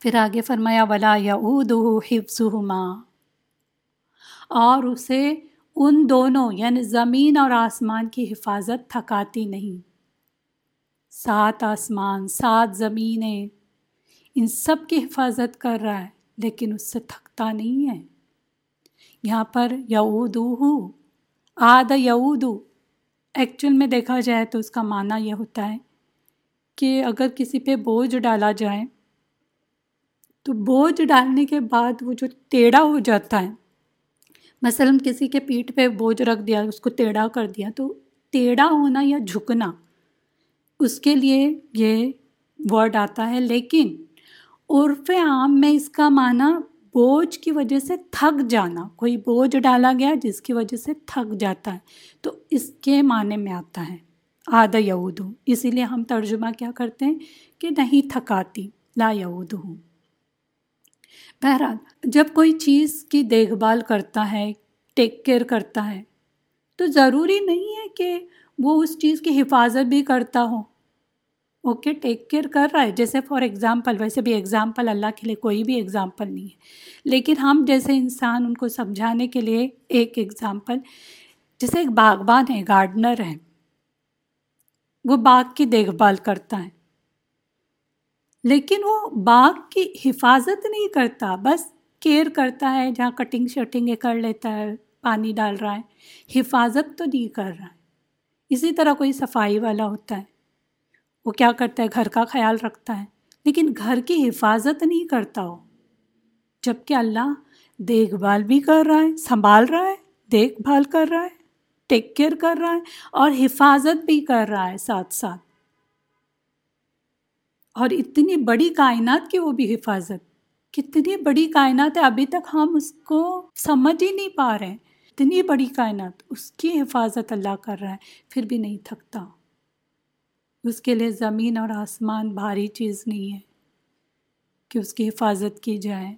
پھر آگے فرمایا، ولا یا حفظ اور اسے ان دونوں یعنی زمین اور آسمان کی حفاظت تھکاتی نہیں۔ سات آسمان، سات زمینیں، ان سب کی حفاظت کر رہا ہے، لیکن اس سے تھکتا نہیں ہے۔ یہاں پر یعودو آد یعودو۔ ایکچوئل میں دیکھا جائے تو اس کا معنی یہ ہوتا ہے کہ اگر کسی پہ بوجھ ڈالا جائے تو بوجھ ڈالنے کے بعد وہ جو ٹیڑھا ہو جاتا ہے، مثلاً کسی کے پیٹھ پہ بوجھ رکھ دیا، اس کو ٹیڑھا کر دیا، تو ٹیڑھا ہونا یا جھکنا، اس کے لیے یہ ورڈ آتا ہے لیکن عرف عام میں اس کا معنی بوجھ کی وجہ سے تھک جانا، کوئی بوجھ ڈالا گیا جس کی وجہ سے تھک جاتا ہے، تو اس کے معنی میں آتا ہے آدھا یہود ہوں اسی لیے ہم ترجمہ کیا کرتے ہیں کہ نہیں تھکاتی، لا یہود ہوں بہرحال، جب کوئی چیز کی دیکھ بھال کرتا ہے ٹیک کیئر کرتا ہے، تو ضروری نہیں ہے کہ وہ اس چیز کی حفاظت بھی کرتا ہو۔ اوکے ٹیک کیئر کر رہا ہے۔ جیسے فار ایگزامپل ویسے بھی ایگزامپل اللہ کے لیے کوئی بھی ایگزامپل نہیں ہے۔ لیکن ہم جیسے انسان ان کو سمجھانے کے لیے ایک ایگزامپل جیسے ایک باغبان ہے گارڈنر ہے۔ وہ باغ کی دیکھ بھال کرتا ہے۔ لیکن وہ باغ کی حفاظت نہیں کرتا، بس کیئر کرتا ہے، جہاں کٹنگ شٹنگ کر لیتا ہے، پانی ڈال رہا ہے۔ حفاظت تو نہیں کر رہا ہے۔ اسی طرح کوئی صفائی والا ہوتا ہے۔ وہ کیا کرتا ہے؟ گھر کا خیال رکھتا ہے۔ لیکن گھر کی حفاظت نہیں کرتا ہو جبکہ اللہ دیکھ بھال بھی کر رہا ہے، سنبھال رہا ہے، دیکھ بھال کر رہا ہے، ٹیک کیئر کر رہا ہے اور حفاظت بھی کر رہا ہے ساتھ ساتھ۔ اور اتنی بڑی کائنات کی وہ بھی حفاظت۔ کتنی بڑی کائنات ہے، ابھی تک ہم اس کو سمجھ ہی نہیں پا رہے ہیں۔ اتنی بڑی کائنات، اس کی حفاظت اللہ کر رہا ہے، پھر بھی نہیں تھکتا۔ اس کے لیے زمین اور آسمان بھاری چیز نہیں ہے کہ اس کی حفاظت کی جائے۔